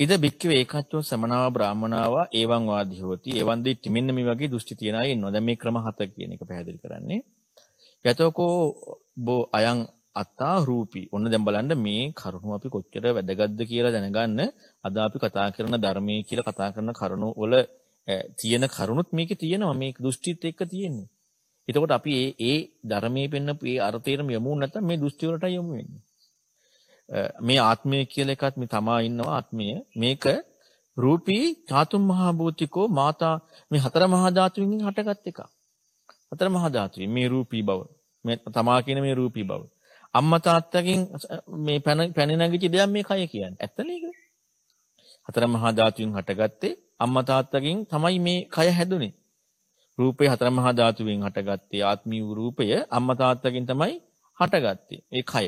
ඉද බික්කවේ ඒකච්චෝ සමනාව බ්‍රාහමනාව ඒවන් වාදී හොති ඒවන් දිට්ඨි මෙන්න මේ වගේ දෘෂ්ටි තියන අය ඉන්නවා. දැන් මේ ක්‍රම හත කියන එක පැහැදිලි කරන්නේ. යතෝකෝ බෝ අයං අත්තා රූපී. ඔන්න දැන් බලන්න මේ කරුණු අපි කොච්චර වැදගත්ද කියලා දැනගන්න අද අපි කතා කරන ධර්මයේ කියලා කතා කරන කරුණු වල තියෙන කරුණුත් මේකේ තියෙනවා. මේක දෘෂ්ටිත් එක්ක තියෙන්නේ. එතකොට අපි ඒ ඒ ධර්මයේ පෙන්නපු ඒ අර්ථයටම යමු නැත්නම් මේ දෘෂ්ටි වලට යමු වෙන්නේ. මේ ආත්මය කියලා එකත් මේ තමා ඉන්නවා ආත්මය. මේක රූපී චාතුම් මහා භූතිකෝ මාතා මේ හතර මහා ධාතුන්ගෙන් හටගත් එකක්. හතර මහා ධාතුයි මේ රූපී බව. මේ තමා කියන මේ රූපී බව. අම්මා තාත්තගෙන් මේ පැන පැන නැගිච්ච දෙයක් මේ කය කියන්නේ. ඇත්ත නේද? හතර මහා ධාතුන් හටගත්තේ අම්මා තාත්තගෙන් තමයි මේ කය හැදුනේ. රූපේ හතර මහා ධාතුවෙන් හටගත්තේ ආත්මීය රූපය අම්මා තාත්තගෙන් තමයි හටගත්තේ. ඒ කය.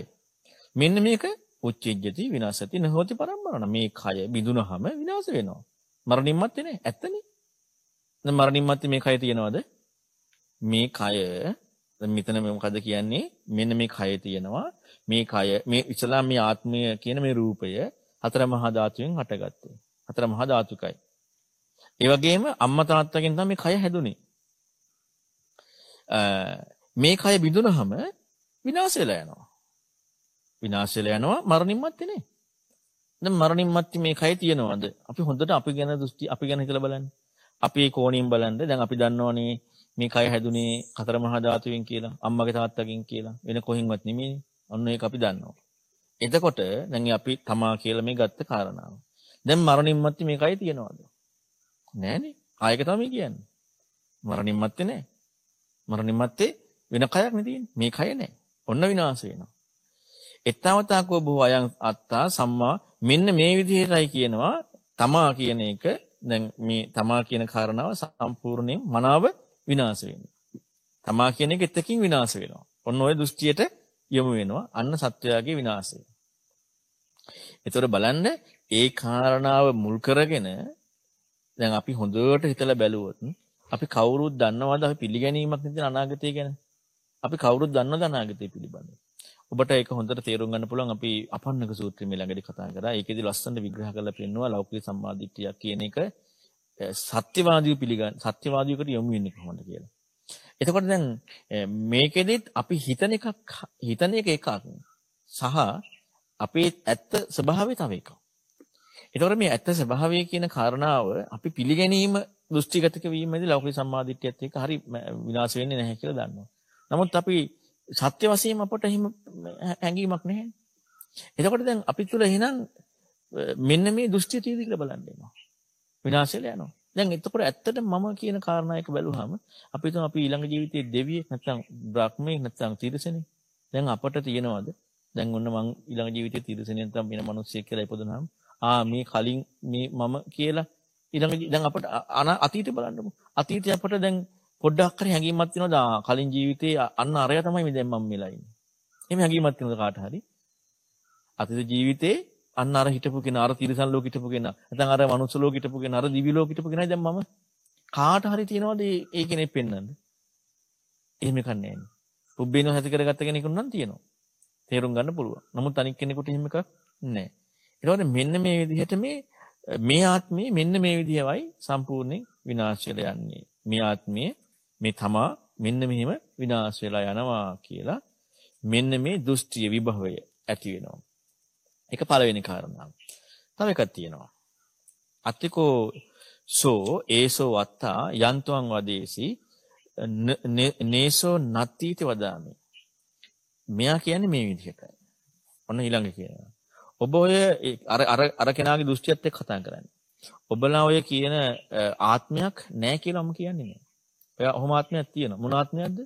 මෙන්න මේක උච්චිජ්ජති විනාශති නහෝති පරම්පරණ. මේ කය බිඳුනහම විනාශ වෙනවා. මරණින් මත්තේ නේ ඇත්තනේ. දැන් මරණින් මත්තේ මේ කය තියනවද? මේ කය මෙතන මොකද කියන්නේ? මෙන්න මේ කය තියෙනවා. මේ කය මේ ඉස්ලාම් මේ ආත්මය කියන මේ රූපය හතර මහා ධාතුවෙන් හටගත්තේ. හතර මහා ධාතුකයි. ඒ වගේම අම්මා තාත්තගෙන් තමයි මේ කය හැදුනේ. මේ කය බිඳුනහම විනාශ වෙලා යනවා. විනාශ වෙලා යනවා මරණින් මත්තේ නේ. දැන් මරණින් මත්තේ මේ කය තියනවාද? අපි හොඳට අපි ගැන දෘෂ්ටි අපි ගැන හිතලා බලන්න. අපි ඒ කෝණයෙන් බලන්න. දැන් අපි දන්නවනේ මේ කය හැදුනේ හතර මහා ධාතුවෙන් කියලා, අම්මගේ තාත්තගෙන් කියලා. වෙන කොහෙන්වත් නෙමෙයි. ඔන්න ඒක අපි දන්නවා. එතකොට දැන් අපි තමා කියලා මේ ගත්ත කාරණාව. දැන් මරණින් මත්තේ මේ කය තියනවාද? නෑනේ. ආයක තමයි කියන්නේ. මරණින් මත්තේ නෑ. මරණින් මත්තේ වෙන කයක් නෙ තියෙන්නේ. මේ කය නෑ. ඔන්න විනාශ වෙනවා. එත්තවතාකෝ බොහෝ අයන් අත්තා සම්මා මෙන්න මේ විදිහටයි කියනවා තමා කියන එක දැන් මේ තමා කියන කාරණාව සම්පූර්ණයෙන් මනාව විනාශ වෙනවා. තමා කියන එක එතකින් විනාශ වෙනවා. ඔන්න ඔය දෘෂ්ටියට යොමු වෙනවා. අන්න සත්වයාගේ විනාශය. ඒතර බලන්න ඒ කාරණාව මුල් කරගෙන දැන් අපි හොඳට හිතලා බැලුවොත් අපි කවුරුත් දන්නවද අපි පිළිගැනීමක් නැති අනාගතය ගැන? අපි කවුරුත් දන්නවද අනාගතය පිළිබඳව? ඔබට ඒක හොඳට තේරුම් ගන්න පුළුවන් අපි අපන්නක සූත්‍රය මේ ළඟදී කතා කරා. ඒකෙදි ලස්සනට විග්‍රහ කරලා පෙන්නවා ලෞකික සම්මාදිට්ඨියක් කියන එක සත්‍යවාදීව පිළිගන්න සත්‍යවාදීවකට යොමු වෙන්නේ කොහොමද කියලා. එතකොට දැන් මේකෙදිත් අපි හිතන එකක් හිතන එක එකක් සහ අපේ ඇත්ත ස්වභාවය තව එකක්. එතකොට මේ ඇත්ත ස්වභාවය කියන කාරණාව අපි පිළිගැනීම දෘෂ්ටිගතක වීමේදී ලෞකික සම්මාදිට්ඨියත් එක්ක හරි විනාශ වෙන්නේ නැහැ කියලා දන්නවා. නමුත් අපි සත්‍ය වශයෙන් අපට එහෙම හැඟීමක් නැහැ. එතකොට දැන් අපි තුල එහෙනම් මෙන්න මේ දෘෂ්ටිය තියෙදි කියලා බලන්න වෙනවා. විනාශෙලා යනවා. දැන් එතකොට ඇත්තට මම කියන කාරණා එක බැලුවාම අපි හිතමු අපි ඊළඟ ජීවිතයේ දෙවියෙක් නැත්නම් බ්‍රහ්මයෙක් නැත්නම් තිරිසනෙක්. දැන් අපට තියෙනවද? දැන් ඔන්න මං ඊළඟ ජීවිතයේ තිරිසනෙක් නැත්නම් වෙන මිනිස්සෙක් කියලා ඉපදුනහම ආ මේ කලින් මේ මම කියලා ඊළඟ දැන් අපට අතීතේ බලන්නකො. අතීතේ අපට දැන් පොඩ්ඩක් හරි හැඟීමක් තියෙනවද කලින් ජීවිතේ අන්න අරය තමයි මේ දැන් මම මෙලා ඉන්නේ. එහෙම හැඟීමක් තියෙනවද කාට හරි? අතීත ජීවිතේ අන්න අර හිටපු කෙනා අර තිරිසන් ලෝක හිටපු කෙනා නැත්නම් අර මනුස්ස ලෝක හිටපු කෙනා අර දිවි ලෝක හිටපු කෙනායි දැන් මම කාට හරි තියෙනවද ඒ කෙනෙක් පෙන්වන්න? එහෙම එකක් නැහැ නේ. පුබ්බේනෝ හැති කරගත්ත කෙනෙකුට නම් තියෙනවා. තේරුම් ගන්න පුළුවන්. නමුත් අනික් කෙනෙකුට එහෙම එකක් නැහැ. ඒකෝනේ මෙන්න මේ විදිහට මේ මේ ආත්මේ මෙන්න මේ විදිහවයි සම්පූර්ණයෙන් විනාශ වෙලා යන්නේ. මේ ආත්මයේ මේ තමා මෙන්න මෙහෙම විනාශ වෙලා යනවා කියලා මෙන්න මේ දෘෂ්ටිය විභවය ඇති වෙනවා. ඒක පළවෙනි කාරණාව. තව එකක් තියෙනවා. අත්තිකෝ සෝ ඒසෝ වත්තා යන්තං වදේසි නේසෝ නත්තිති වදාමි. මෙයා කියන්නේ මේ විදිහටයි. ඔන්න ඊළඟ කියනවා. ඔබ ඔය අර අර අර කෙනාගේ දෘෂ්ටියත් එක්ක කතා කරන්නේ. ඔබලා ඔය කියන ආත්මයක් නැහැ කියලා මම කියන්නේ නෑ. ඔය ඔහොම ආත්මයක් තියෙනවා. මොන ආත්මයක්ද?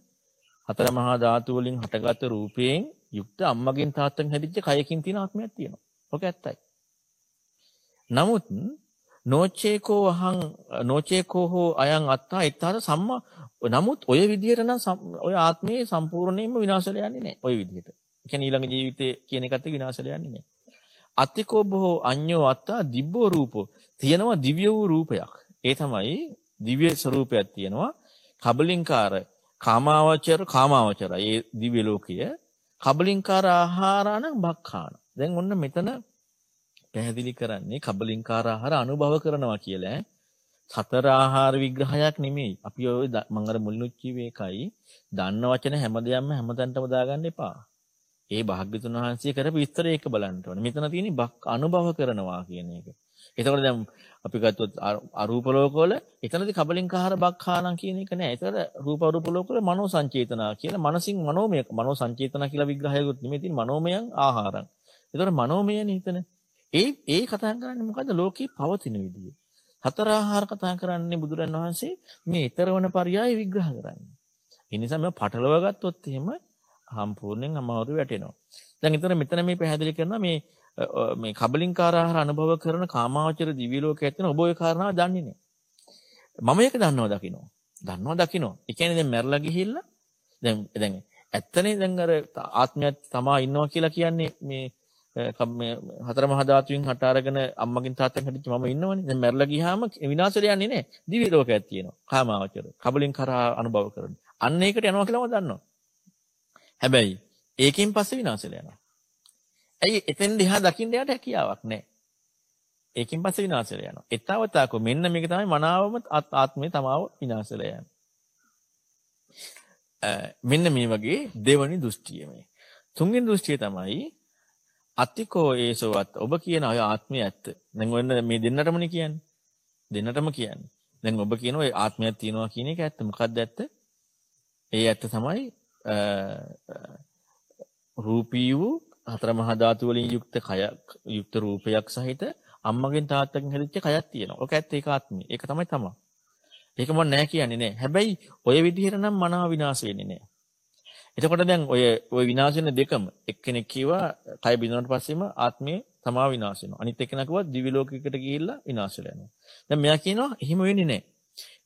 හතර මහා ධාතු වලින් හටගත් රූපයෙන් යුක්ත අම්මගෙන් තාත්තගෙන් හැදිච්ච කයකින් තියෙන ආත්මයක් තියෙනවා. ඔක ඇත්තයි. නමුත් නොචේකෝ අහං නොචේකෝ හෝ අයං අත්තා ඊතර සම්මා නමුත් ඔය විදිහට නම් ඔය ආත්මයේ සම්පූර්ණයෙන්ම විනාශලා යන්නේ නැහැ. ඔය විදිහට. ඒ කියන්නේ ඊළඟ ජීවිතේ කියන එකත් විනාශලා යන්නේ නැහැ. අතිකෝ බොහෝ අඤ්ඤෝ අත්තා දිබ්බෝ රූපෝ තියෙනවා දිව්‍ය වූ රූපයක්. ඒ තමයි දිව්‍ය ස්වરૂපයක් තියෙනවා. කබලින්කාර කාමාවචර කාමාවචර ඒ දිව්‍ය ලෝකය කබලින්කාර ආහාරාණ භක්ඛාන දැන් ඔන්න මෙතන පැහැදිලි කරන්නේ කබලින්කාර ආහාර අනුභව කරනවා කියලා. සතර ආහාර විග්‍රහයක් නෙමෙයි. අපි ඔය මම අර මුලිනුත් කිව්වේ ඒකයි. දන්න වචන හැමදේම හැමතැනටම දාගන්න එපා. ඒ භාග්‍යතුන් වහන්සේ කරපු විස්තරය එක බලන්න ඕනේ. මෙතන තියෙන්නේ අනුභව කරනවා කියන එක. එතකොට දැන් අපි ගත්තොත් අරූප ලෝකවල එතනදී කබලින්කාහාර බක්ඛානම් කියන එක නෑ. ඒතර රූප අරූප ලෝකවල මනෝ සංචේතනා කියලා මනසින් මනෝමය මනෝ සංචේතනා කියලා විග්‍රහයකුත් නෙමෙයි තියෙන්නේ මනෝමයන් ආහාරං. ඒතර මනෝමයනේ හිතන. ඒ ඒ කතා කරන්නේ මොකද්ද ලෝකේ පවතින විදිය. හතර ආහාර කතා කරන්නේ බුදුරන් වහන්සේ මේ ඊතරවන පරයය විග්‍රහ කරන්නේ. ඒ නිසා මේ පටලව ගත්තොත් එහෙම සම්පූර්ණයෙන් අමාරු වැටෙනවා. දැන් ඊතර මෙතන මේ පැහැදිලි කරනවා මේ මේ කබලින්කාර ආහාර අනුභව කරන කාමාවචර දිව්‍ය ලෝකයේ තියෙන ඔබ ওই කාරණාව දන්නේ නැහැ. මම ඒක දන්නවා දකින්නවා. දන්නවා දකින්නවා. ඒ කියන්නේ දැන් මැරලා ගිහිල්ලා දැන් දැන් ඇත්තනේ දැන් අර ආත්මයක් තමා ඉන්නවා කියලා කියන්නේ මේ මේ හතර මහා ධාතුන් හට අරගෙන අම්මකින් තාත්තෙන් හැදිච්ච මම ඉන්නවනේ. දැන් මැරලා ගියාම විනාශයට යන්නේ නැහැ. දිව්‍ය ලෝකයක් තියෙනවා. කාමාවචර. කබලින් කරා අනුභව කරන. අන්න ඒකට යනවා කියලා මම දන්නවා. හැබැයි ඒකෙන් පස්සේ විනාශයට යනවා. ඇයි එතෙන් දිහා දකින්න යට හැකියාවක් නැහැ. ඒකෙන් පස්සේ විනාශයට යනවා. ඊතාවතාවක මෙන්න මේක තමයි මනාවම ආත්මේ තමාව විනාශයට යන්නේ. මෙන්න මේ වගේ දෙවනි දෘෂ්ටිය මේ. තුන්වෙනි දෘෂ්ටිය තමයි අතිකෝ ඒසවත් ඔබ කියන අය ආත්මය ඇත්ත. දැන් ඔන්න මේ දෙන්නටමනේ කියන්නේ. දෙන්නටම කියන්නේ. දැන් ඔබ කියන ඔය ආත්මයක් තියෙනවා කියන එක ඇත්ත. මොකක්ද ඇත්ත? ඒ ඇත්ත තමයි රූපී වූ හතර මහා ධාතු වලින් යුක්ත කය යුක්ත රූපයක් සහිත අම්මගෙන් තාත්තගෙන් හැදිච්ච කයක් තියෙනවා. ඔක ඇත්ත ඒක ආත්මය. ඒක තමයි තමයි. ඒක මම නෑ කියන්නේ නෑ. හැබැයි ඔය විදිහට නම් මනාව විනාශ වෙන්නේ නෑ. එතකොට දැන් ඔය ඔය විනාශ වෙන දෙකම එක්කෙනෙක් කිව්වා කය බිඳුනට පස්සෙම ආත්මය තමා විනාශ වෙනවා. අනිත් එක්කෙනා කිව්වා දිවි ලෝකයකට ගිහිල්ලා විනාශ වෙලා යනවා. දැන් මෙයා කියනවා එහෙම වෙන්නේ නැහැ.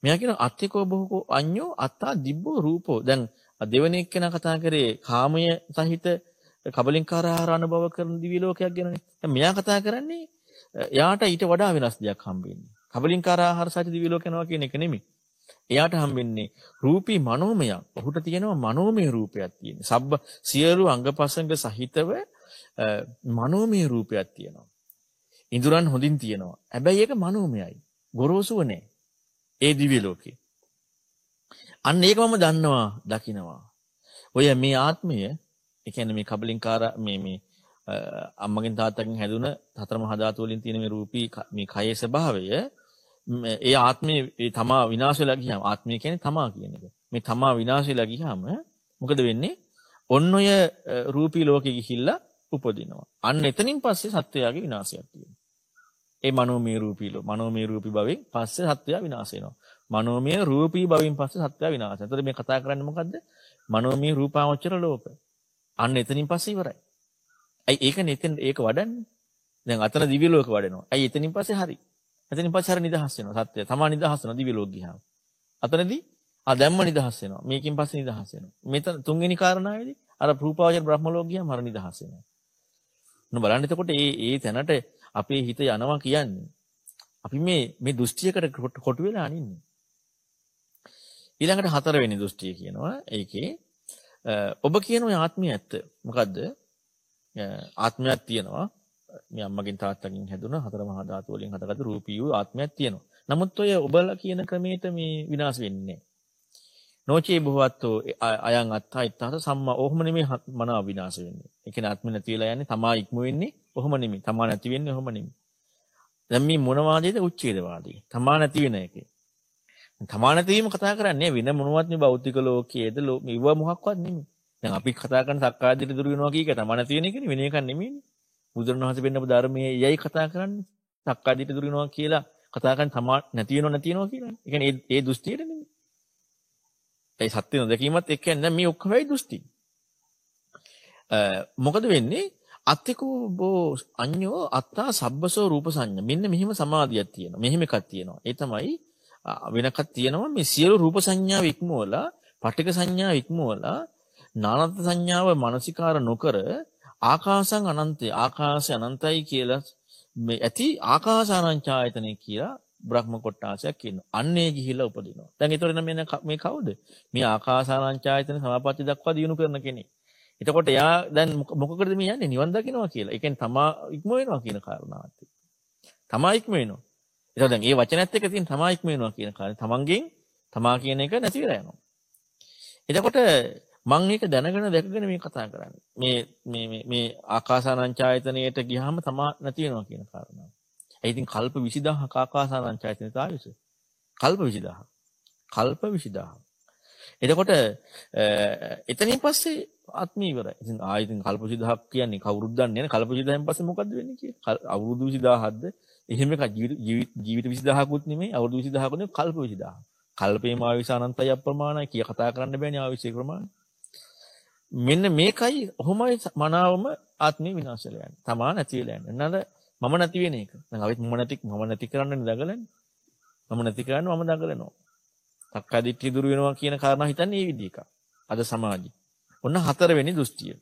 මෙයා කියනවා අත්තිකෝ බොහෝ අඤ්ඤෝ අත්තා දිබ්බෝ රූපෝ. දැන් දෙවෙනි එක්කෙනා කතා කරේ කාමය සහිත කබලින්කාර ආහාර අනුභව කරන දිවි ලෝකයක් ගැනනේ. දැන් මෙයා කතා කරන්නේ එයාට ඊට වඩා වෙනස් දෙයක් හම්බෙන්නේ. කබලින්කාර ආහාර සහිත දිවි ලෝක යනවා කියන එක නෙමෙයි. එයාට හම්බෙන්නේ රූපී මනෝමයක්. ඔහුට තියෙනවා මනෝමය රූපයක් තියෙන. සබ්බ සියලු අංගපසංග සහිතව මනෝමය රූපයක් තියෙනවා. ඉඳුරන් හොඳින් තියෙනවා. හැබැයි ඒක මනෝමයයි. ගොරෝසුව නෑ. ඒ දිව්‍ය ලෝකේ. අන්න ඒක මම දන්නවා, දකිනවා. ඔය මේ ආත්මය, ඒ කියන්නේ මේ කබලින්කාර මේ මේ අම්මගෙන් තාත්තගෙන් හැදුන හතර මහා ධාතු වලින් තියෙන මේ රූපී මේ කයේ ස්වභාවය ඒ ආත්මේ තමා විනාශ වෙලා ගියාම ආත්මය කියන්නේ තමා කියන එක. මේ තමා විනාශ වෙලා ගියාම මොකද වෙන්නේ? ඔන්න ඔය රූපී ලෝකෙ ගිහිල්ලා උපදිනවා. අන්න එතනින් පස්සේ සත්වයාගේ විනාශයක් තියෙනවා. ඒ මනෝමය රූපී ලෝ මනෝමය රූපී භවෙන් පස්සේ සත්වයා විනාශ වෙනවා. මනෝමය රූපී භවෙන් පස්සේ සත්වයා විනාශ වෙනවා. එතකොට මේ කතා කරන්නේ මොකද්ද? මනෝමය රූපාවචර ලෝක. අන්න එතනින් පස්සේ ඉවරයි. ඇයි ඒක නෙතෙන් ඒක වඩන්නේ? දැන් අතන දිව්‍ය ලෝක වඩනවා. ඇයි එතනින් පස්සේ හරි. එතනින් පස්සේ අර නිදහස් වෙනවා සත්‍යය. තමා නිදහස් වෙනවා දිව්‍ය ලෝක ගියාම. අතනදී ආ දැම්ම නිදහස් වෙනවා. මේකෙන් පස්සේ නිදහස් වෙනවා. මෙතන තුන්වෙනි කාරණාවේදී අර රූපාවචර බ්‍රහ්ම ලෝක ගියාම අර නිදහස් වෙනවා. නෝ බලන්න එතකොට මේ ඒ තැනට අපේ හිත යනවා කියන්නේ අපි මේ මේ දෘෂ්ටියකට කොටු වෙලා අනින්නේ. ඊළඟට හතරවෙනි දෘෂ්ටිය කියනවා ඒකේ ඔබ කියන ඔය ආත්මය ඇත්ත. මොකද්ද? ආත්මයක් තියෙනවා. මේ අම්මගෙන් තාත්තගෙන් හැදුන හතර මහා ධාතු වලින් හටගත්තු රූපී වූ ආත්මයක් තියෙනවා. නමුත් ඔය ඔබලා කියන ක්‍රමයට මේ විනාශ වෙන්නේ නැහැ. නොචේ බොහවත්තෝ අයන් අත්තා ඉත්තහත සම්මා ඔහොම නෙමෙයි මනාව විනාශ වෙන්නේ. ඒ කියන්නේ ආත්ම නැති වෙලා යන්නේ තමා ඉක්ම වෙන්නේ ඔහොම නෙමෙයි. තමා නැති වෙන්නේ ඔහොම නෙමෙයි. දැන් මේ මොන වාදයේද උච්ඡේදවාදී. තමා නැති වෙන එකේ. තමා නැතිවීම කතා කරන්නේ වෙන මොනවත් මේ භෞතික ලෝකයේද මේව මොකක්වත් නෙමෙයි. දැන් අපි කතා කරන සක්කායදිට දුර වෙනවා කීක තමා නැති වෙන එකනේ වෙන එකක් නෙමෙයිනේ. බුදුරණවහන්සේ පෙන්නපු ධර්මයේ යයි කතා කරන්නේ. සක්කාදිට දුර වෙනවා කියලා කතා කරන්නේ තමා නැති වෙනව නැති වෙනවා කියලානේ. ඒ කියන්නේ ඒ දෘෂ්ටියට නෙමෙයි. ඒ සත්‍ය නොදැකීමත් එක්ක යන මේ ඔක්කොම වෙයි දෘෂ්ටි. මොකද වෙන්නේ? අත්තිකෝ බෝ අඤ්ඤෝ අත්තා සබ්බසෝ රූප සංඥා. මෙන්න මෙහිම සමාධියක් තියෙනවා. මෙහිම එකක් තියෙනවා. ඒ තමයි වෙනකක් තියෙනවා මේ සියලු රූප සංඥාව ඉක්මවලා, පටික සංඥාව ඉක්මවලා, නානත් සංඥාව මානසිකාර නොකර ආකාසං අනන්තය ආකාශය අනන්තයි කියලා මේ ඇති ආකාසානංචායතනෙ කියලා බ්‍රහ්ම කොට්ටාසයක් ඉන්නවා. අන්නේ ගිහිලා උපදිනවා. දැන් ඒතර නම් මේ කවුද? මේ ආකාසානංචායතන සමාපatti දක්වා දිනු කරන කෙනෙක්. එතකොට එයා දැන් මොකකටද මේ යන්නේ? නිවන් දකින්නවා කියලා. ඒ කියන්නේ තමා ඉක්ම වෙනවා කියන කාරණාවත්. තමා ඉක්ම වෙනවා. එතකොට දැන් මේ වචනයත් එක්ක තියෙන තමා ඉක්ම වෙනවා කියන කාරණේ තමන්ගෙන් තමා කියන එක නැති වෙලා යනවා. එතකොට මම ඒක දැනගෙන දැකගෙන මේ කතා කරන්නේ. මේ මේ මේ මේ ආකාසානංචායතනයට ගියාම තමා නැති වෙනවා කියන කාරණාව. ඒ ඉතින් කල්ප 20000ක ආකාසානංචායතනයට ආවිස. කල්ප 20000. කල්ප 20000. එතකොට එතනින් පස්සේ ආත්මය ඉවරයි. ඉතින් ආයෙත් කල්ප 20000ක් කියන්නේ කවුරුත් දන්නේ නැහැ. කල්ප 20000න් පස්සේ මොකද්ද වෙන්නේ කියලා. අවුරුදු 20000ක්ද? එහෙම එකක් ජීවිත 20000කුත් නෙමෙයි අවුරුදු 20000කුත් නෙමෙයි කල්ප 20000. කල්පේම ආයුෂ අනන්තයි අප්‍රමාණයි කිය කතා කරන්න බෑනේ ආයුෂේ ප්‍රමාණය. මෙන්න මේකයි ඔහොමයි මනාවම ආත්මේ විනාශ වෙලා යන්නේ. තමා නැති වෙලා යන්නේ. නේද? මම නැති වෙන එක. දැන් අවිත් මම නැති මම නැති කරන්න දඟලන්නේ. මම නැති කරන්න මම දඟලනවා. තක්කදිට්ඨිය දුරු වෙනවා කියන කාරණා හිතන්නේ මේ විදිහ එකක්. අද සමාජي. ඔන්න හතරවෙනි දෘෂ්ටිය.